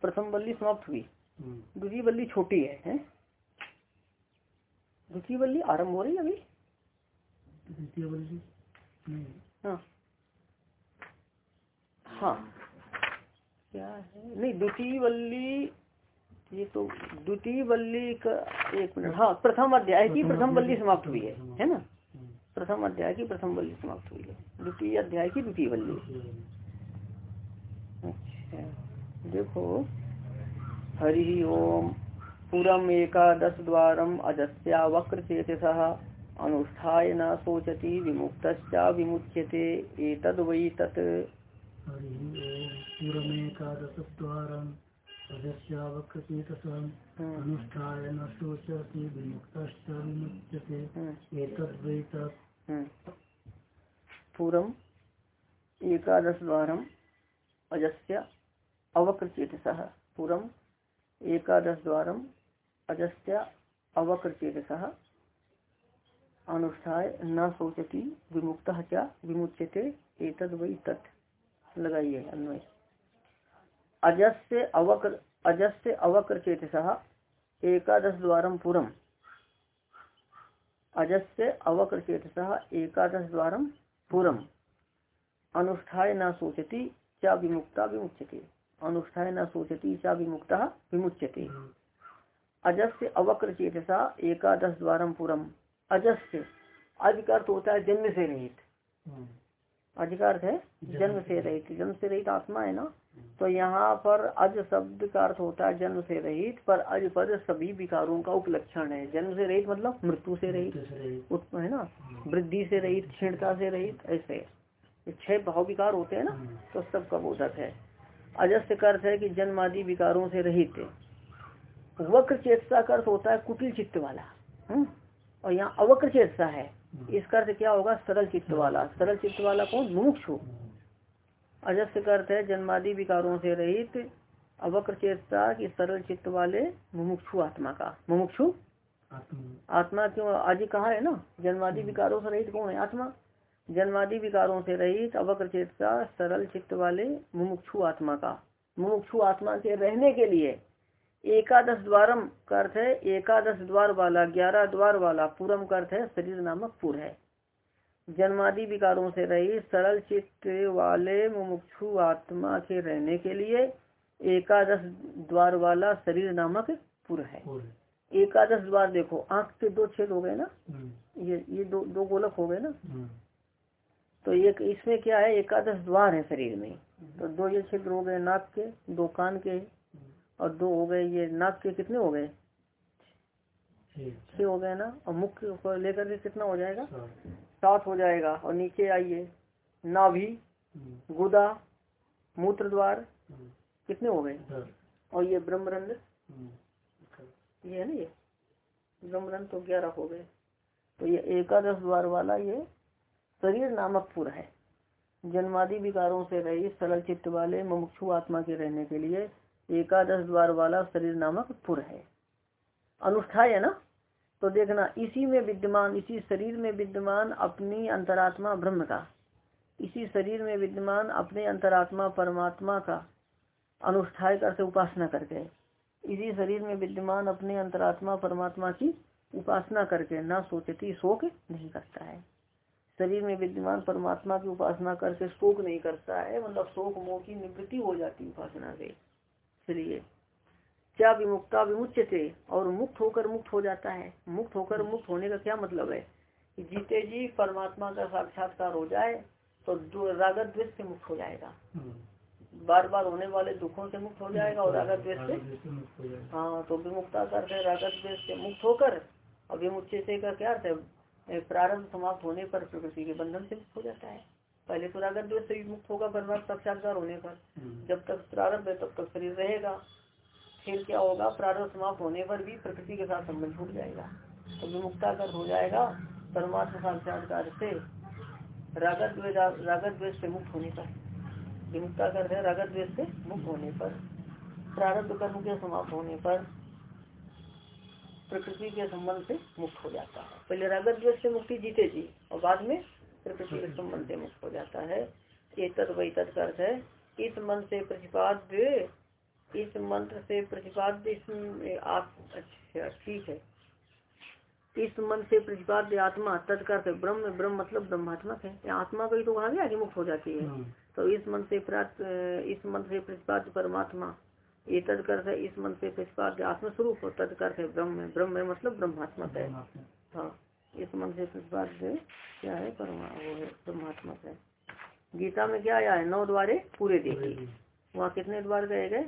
प्रथम बल्ली समाप्त हुई। हम्म। दूसरी बल्ली छोटी है, है? दूसरी बल्ली आरंभ हो रही है अभी? हाँ। हाँ। क्या है? नहीं द्वितीय बल्ली ये तो द्वितीय बल्ली का एक मिनट। हाँ प्रथम अध्याय की प्रथम बल्ली समाप्त हुई है है ना। प्रथम अध्याय की प्रथम बल्ली समाप्त हुई है। द्वितीय अध्याय की द्वितीय बल्ली द्वितीय बल्ली। अच्छा देखो हरि ओम पुरम एकादश द्वारम अजस्या वक्र चेतस अनुष्ठाय न सोचति विमुक्त विमुच्यते एतद वै तत्। अनुष्ठाय न शोचति विमुक्तश्च विमुच्यते एतद्वै तत्। पूरम एकादश द्वारम अजस्य अवक्र चेतस पूरम एकादश द्वारम अजस्य अवक्र चेतस अनुष्ठाय न सोचति विमुक्त च विमुच्यते, एतद वै तत्। लगाइए, अन्वय। अजस्य अवक्र अजस्य अवक्र चेतस एकादश द्वारम पूरम। अजस्य अवक्र चेतस एकादश द्वारम पूरम। अनुष्ठाय न सोचति चा विमुक्ता विमुच्यते। अनुष्ठाय न सोचती चा विमुक्ता विमुच्यते। अजस्य अवक्र चेतसा एकादश द्वारम पूरम। अजस्य अज का अर्थ होता है जन्म से रहित। हम्म। अज का अर्थ है जन्म से रहित। जन्म से रहित आत्मा है ना? तो यहाँ पर अज शब्द का अर्थ होता है जन्म से रहित पर अज पद सभी विकारों का उपलक्षण है। जन्म से रहित मतलब मृत्यु से रहित। उत्पन्न है ना? वृद्धि से रहित क्षीणता से रहित ऐसे। छह भाव विकार होते हैं ना? हम्म। तो सबका बोधक है। अजस्य का अर्थ है कि जन्म आदि विकारों से रहित वक्र चेतसा का अर्थ होता है कुटिल चित्त वाला हम्म? और यहाँ अवक्र चेतसा है। इसका अर्थ क्या होगा? सरल चित्त वाला। सरल चित्त वाला कौन? मुमुक्षु अजस्य का अर्थ है जन्मादि विकारों से रहित अवक्र चेतसा की सरल चित्त वाले मुमुक्षु आत्मा का। मुमुक्षु? आत्मा। आत्मा क्यों? आज कहा है ना? जन्मादि विकारों से रहित कौन है? आत्मा। जन्मादि विकारों से रहित अवक्र चेतसा सरल चित्त वाले मुमुक्षु आत्मा का। मुमुक्षु आत्मा के रहने के लिए एकादश द्वारम का अर्थ है एकादश द्वार वाला ग्यारह द्वार वाला पूरम का अर्थ है शरीर नामक पुर है। जन्मादि विकारों से रहित सरल चित्त वाले मुमुक्षु आत्मा के रहने के लिए एकादश द्वार वाला शरीर नामक पुर है। एकादश द्वार देखो आँख के दो छेद हो गए ना? हम्म। ये ये दो दो गोलक हो गए ना? हम्म। तो एक इसमें क्या है एकादश द्वार है शरीर में तो दो ये छिद्र हो गए नाक के, दो कान के, और दो हो गए ये नाक के कितने हो गए छह हो गए ना और मुख्य को लेकर के कितना हो जाएगा सात। हो जाएगा और नीचे आइए नाभि। गुदा मूत्र द्वार। कितने हो गए और ये ब्रह्मरंध्र हम्म। ये है ना ये ब्रह्मरंध्र तो ग्यारह हो गए तो ये एकादश द्वार वाला ये शरीर नामक पुर है। जन्मादि विकारों से रहित सरल चित्त वाले मुमुक्षु आत्मा के रहने के लिए एकादश द्वार वाला शरीर नामक पुर है। अनुष्ठाय है ना? तो देखना, इसी में विद्यमान, इसी शरीर में विद्यमान अपनी अंतरात्मा ब्रह्म का। इसी शरीर में विद्यमान अपने अंतरात्मा परमात्मा का अनुष्ठाय करके उपासना करके, इसी शरीर में विद्यमान अपने अंतरात्मा परमात्मा की उपासना करके ना सोचती, शोक नहीं करता है। शरीर में विद्यमान परमात्मा की उपासना करके शोक नहीं करता है मतलब शोक मोह की निवृत्ति हो जाती उपासना से। इसलिए क्या विमुक्ता विमुच्य थे? और मुक्त होकर मुक्त हो जाता है। मुक्त होकर मुक्त होने का क्या मतलब है? कि जीते जी परमात्मा का साक्षात्कार हो जाए तो रागत द्वेष से मुक्त हो जाएगा। बार बार होने वाले दुखों से मुक्त हो जाएगा और रागत द्वेष से हो तो विमुक्ता करते रागत द्वेष से मुक्त होकर और से का क्या अर्थ है? ए, प्रारब्ध समाप्त होने पर प्रकृति के बंधन से मुक्त हो जाता है। पहले तो रागत द्वेष से मुक्त होगा परमात्मा साक्षात्कार होने पर। हम्म। जब तक प्रारब्ध है तब तक शरीर रहेगा। फिर क्या होगा? प्रारब्ध समाप्त होने पर भी प्रकृति के साथ संबंध छूट जाएगा। तो विमुक्ता का अर्थ हो जाएगा परमात्मा साक्षात्कार से रागत रागत द्वेष से मुक्त होने पर। विमुक्ता का अर्थ है रागत द्वेष से मुक्त होने पर। प्रारब्ध कर्म के समाप्त होने पर प्रकृति के संबंध से मुक्त हो जाता है। पहले रागत द्वेष से मुक्ति जीते जी और बाद में प्रकृति के संबंध से मुक्त हो जाता है। ये तद वही तद अर्थ है। इस मंत्र से प्रतिपाद्य इस मंत्र से प्रतिपाद्य आप अच्छा ठीक है। इस मन से प्रतिपाद्य आत्मा तत्कर ब्रह्म ब्रह्म मतलब ब्रह्मात्मक है। आत्मा को ही तो कहा गया कि मुक्त हो जाती है। हम्म। तो इस मन से प्राप्त इस मन से प्रतिपाद्य परमात्मा। ये तत्कर है इस मन से प्रतिपाद्य आत्मस्वरूप और तत्कर है ब्रह्म ब्रह्म मतलब ब्रह्मात्मक है। हाँ। इस मन से प्रतिपाद्य क्या है? परमा वो है ब्रह्मात्मक है। गीता में क्या आया है? नौ द्वारे पूरे देखिए वहाँ कितने द्वार गए गए?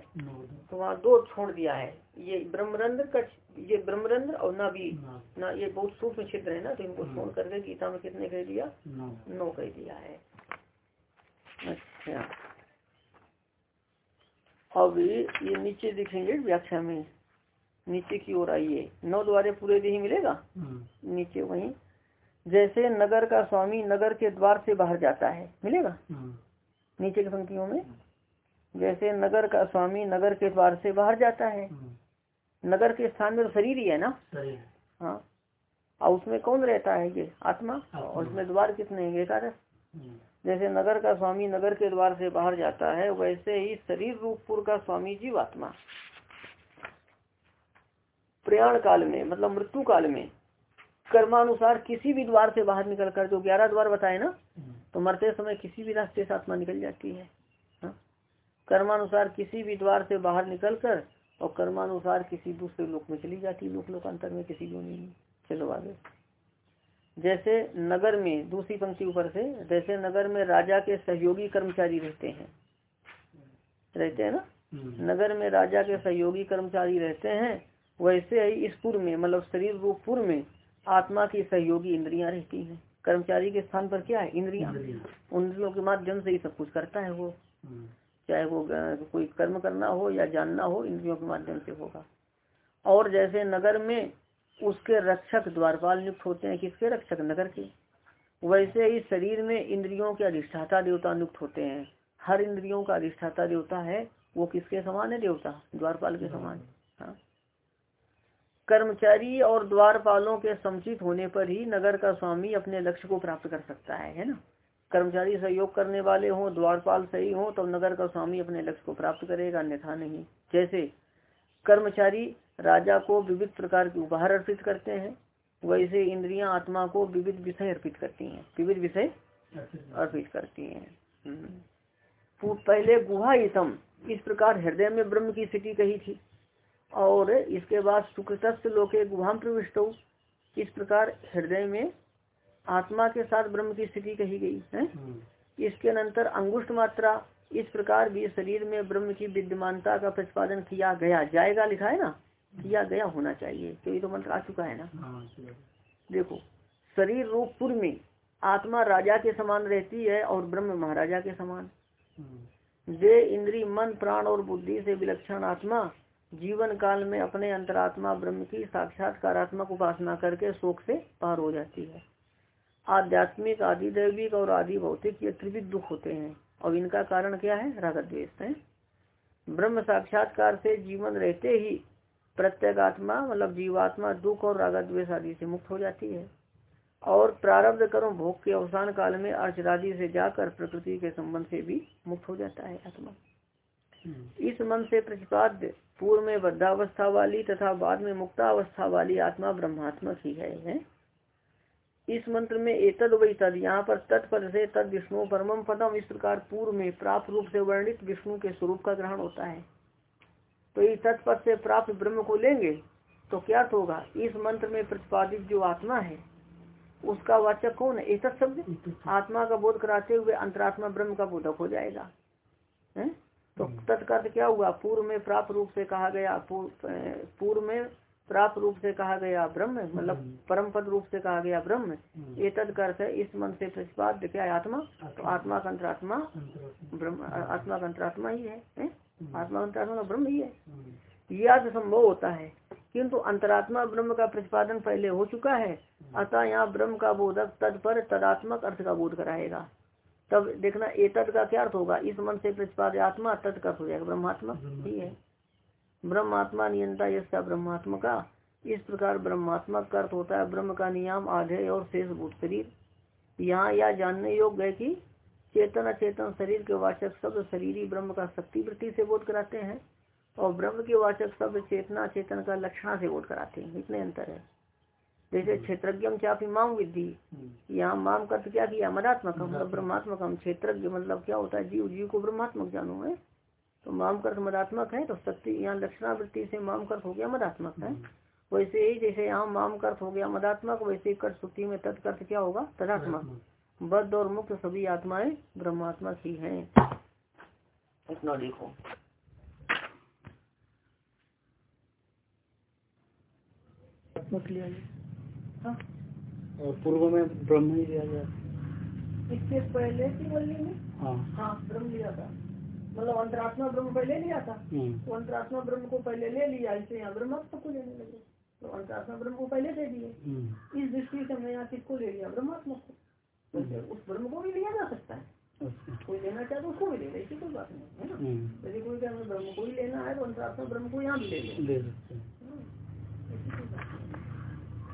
तो वहाँ दो छोड़ दिया है। ये ब्रह्मरंध्र का ये ब्रह्मरंध्र और ना भी ना। ये बहुत सूक्ष्म छिद्र है ना तो इनको छोड़ करके गीता में कितने कह दिया? नौ कह दिया है। अच्छा। अब ये नीचे दिखेंगे व्याख्या में। नीचे की ओर आइए। नौ द्वारे पूरे ही मिलेगा? हम्म। नीचे वहीं। जैसे नगर का स्वामी नगर के द्वार से बाहर जाता है मिलेगा? हम्म। नीचे की पंक्तियों में। जैसे नगर का स्वामी नगर के द्वार से बाहर जाता है। हम्म। नगर के स्थान में तो शरीर ही है ना? हाँ। और उसमें कौन रहता है ये? आत्मा? और उसमें द्वार कितने हैं? एकादश जैसे नगर का स्वामी नगर के द्वार से बाहर जाता है, वैसे ही शरीर रूपपुर का स्वामी जीव आत्मा प्रयाण काल में मतलब मृत्यु काल में, कर्मानुसार किसी भी द्वार से बाहर निकल कर जो ग्यारह द्वार बताए ना तो मरते समय किसी भी रास्ते से आत्मा निकल जाती है हाँ? कर्मानुसार किसी भी द्वार से बाहर निकल कर और कर्मानुसार किसी दूसरे लोक में चली जाती है लोक लोकांतर में किसी को नहीं। चलो आगे। जैसे नगर में दूसरी पंक्ति ऊपर से जैसे नगर में राजा के सहयोगी कर्मचारी रहते हैं। रहते हैं ना? नगर में राजा के सहयोगी कर्मचारी रहते हैं वैसे ही इस पूर्व में मतलब शरीर रूप पूर्व में आत्मा की सहयोगी इंद्रियाँ रहती हैं। कर्मचारी के स्थान पर क्या है? इंद्रिया। इंद्रियों। के माध्यम से ही सब कुछ करता है वो। चाहे वो कोई कर्म करना हो या जानना हो इंद्रियों के माध्यम से होगा। और जैसे नगर में उसके रक्षक द्वारपाल नियुक्त होते हैं किसके रक्षक नगर के। वैसे ही शरीर में इंद्रियों के अधिष्ठाता देवता नियुक्त होते हैं। हर इंद्रियों का अधिष्ठाता देवता है, वो किसके समान है देवता? द्वारपाल के समान। हाँ। कर्मचारी और द्वारपालों के समुचित होने पर ही नगर का स्वामी अपने लक्ष्य को प्राप्त कर सकता है है ना? कर्मचारी सहयोग करने वाले हों, द्वारपाल सही हो तो नगर का स्वामी अपने लक्ष्य को प्राप्त करेगा, अन्यथा नहीं। जैसे कर्मचारी राजा को विविध प्रकार के उपहार अर्पित करते हैं। वैसे इंद्रियाँ आत्मा को विविध विषय अर्पित करती हैं विविध विषय अर्पित करती हैं। हम्म। पहले गुहातम इस प्रकार हृदय में ब्रह्म की स्थिति कही थी। और इसके बाद सुकृत लोके गुहाम प्रविष्ट हो। इस प्रकार हृदय में आत्मा के साथ ब्रह्म की स्थिति कही गई है। हम्म। इसके अंतर अंगुष्ठ मात्रा इस प्रकार भी शरीर में ब्रह्म की विद्यमानता का प्रतिपादन किया गया। जाएगा लिखा है ना? किया गया होना चाहिए क्योंकि तो मंत्र आ चुका है ना। हाँ, देखो शरीर रूप पूर्व में आत्मा राजा के समान रहती है और ब्रह्म महाराजा के समान। जे हम्म। इंद्री मन प्राण और बुद्धि से विलक्षण आत्मा जीवन काल में अपने अंतरात्मा ब्रह्म की साक्षात्कारात्मक उपासना करके शोक से पार हो जाती है। आध्यात्मिक आदि दैविक और आदि भौतिक ये त्रिविध दुख होते हैं। और इनका कारण क्या है? राग द्वेष है। ब्रह्म साक्षात्कार से जीवन रहते ही प्रत्येक आत्मा मतलब जीवात्मा दुख और राग द्वेष आदि से मुक्त हो जाती है और प्रारब्ध कर्म भोग के अवसान काल में अर्चरादि से जाकर प्रकृति के संबंध से भी मुक्त हो जाता है आत्मा हम्म। इस मन से प्रतिपाद्य पूर्व में बद्धावस्था वाली तथा बाद में मुक्तावस्था वाली आत्मा ब्रह्मात्मक ही है, है? इस मंत्र में एतद वही तद यहाँ पर तत्पद से तद विष्णु परम पदम इस प्रकार पूर्व में प्राप्त रूप से वर्णित विष्णु के स्वरूप का ग्रहण होता है तो इस तत्पद से प्राप्त ब्रह्म को लेंगे तो क्या होगा? इस मंत्र में प्रतिपादित जो आत्मा है उसका वाचक कौन है? एक शब्द? आत्मा का बोध कराते हुए अंतरात्मा ब्रह्म का बोधक हो जाएगा। है? तो हम्म। तत्कर्थ क्या हुआ? पूर्व में प्राप्त रूप से कहा गया पूर्व में प्राप्त रूप से कहा गया ब्रह्म मतलब हम्म। परम पद रूप से कहा गया ब्रह्म हम्म। ये तत्कर्थ है। इस मन से प्रतिपाद्य क्या है? आत्मा? तो आत्मा। का अंतरात्मा। ब्रह्म आत्मा का अंतरात्मा ही है, है? आत्मा अंतरात्मा ब्रह्म ही है। यह संभव होता है किंतु अंतरात्मा ब्रह्म का प्रतिपादन पहले हो चुका है अतः यहाँ ब्रह्म का बोधक तद पर तदात्मक अर्थ का बोध कराएगा। तब देखना एतद का क्या अर्थ होगा? इस मन से प्रतिपाद्य आत्मा तद का हो जाएगा। ब्रह्मात्मा ही है। ब्रह्मात्मा नियंता यशा ब्रह्मात्मा का। इस प्रकार ब्रह्मात्मा का अर्थ होता है ब्रह्म का नियम आधे और शेष भूत शरीर। यहाँ यह जानने योग्य है कि चेतन अचेतन शरीर के वाचक शब्द शरीरी ब्रह्म का शक्ति वृत्ति से बोध कराते हैं और ब्रह्म के वाचक शब्द चेतना चेतन का लक्षणा से बोध कराते हैं। इतने अंतर है। जैसे क्षेत्रज्ञ चापी माम विद्धि। यहाँ माम का क्या किया मदात्मक। मतलब ब्रह्मात्मक हम क्षेत्रज्ञ मतलब क्या होता है? जीव जीव को ब्रह्मात्मक जानो है तो माम कर्थ मदात्मक है तो शक्ति यहाँ लक्षणावृत्ति से माम कर्थ हो गया मदात्मक है। वैसे ही जैसे यहाँ माम कर्थ हो गया मदात्मक वैसे कर्थ सुक्ति में तत्कर्थ क्या होगा? तदात्मक। बद्ध और मुक्त सभी आत्माएँ ब्रह्मात्मक ही हैं। इतना देखो हाँ और पूर्व में ब्रह्म ही लिया गया इसके पहले की वल्ली में? हाँ। हाँ ब्रह्म लिया था। मतलब अंतरात्मा ब्रह्म पहले लिया था? हम्म, तो अंतरात्मा ब्रह्म को पहले ले लिया इससे यहाँ ब्रह्मात्मा को लेने लगे। तो अंतरात्मा ब्रह्म को पहले दे दिए। हम्म, इस दृष्टि से हमने यहाँ किसको ले लिया? ब्रह्मात्मा को। उस ब्रह्म को भी लिया जा सकता है। अच्छा, कोई लेना चाहे तो उसको भी ले ले ऐसी कोई बात नहीं है ना। हम्म, यदि कोई हमें ब्रह्म को ही लेना है तो अंतरात्मा ब्रह्म को यहाँ भी ले ले। ले सकते हैं।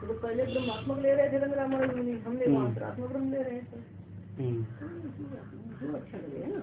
तो पहले ब्रह्मात्मक ले रहे थे रंग रामायण मुनि हमने वहाँ अंतरात्मक ब्रह्म ले रहे थे हम्म, नहीं, जो अच्छा लगे है ना।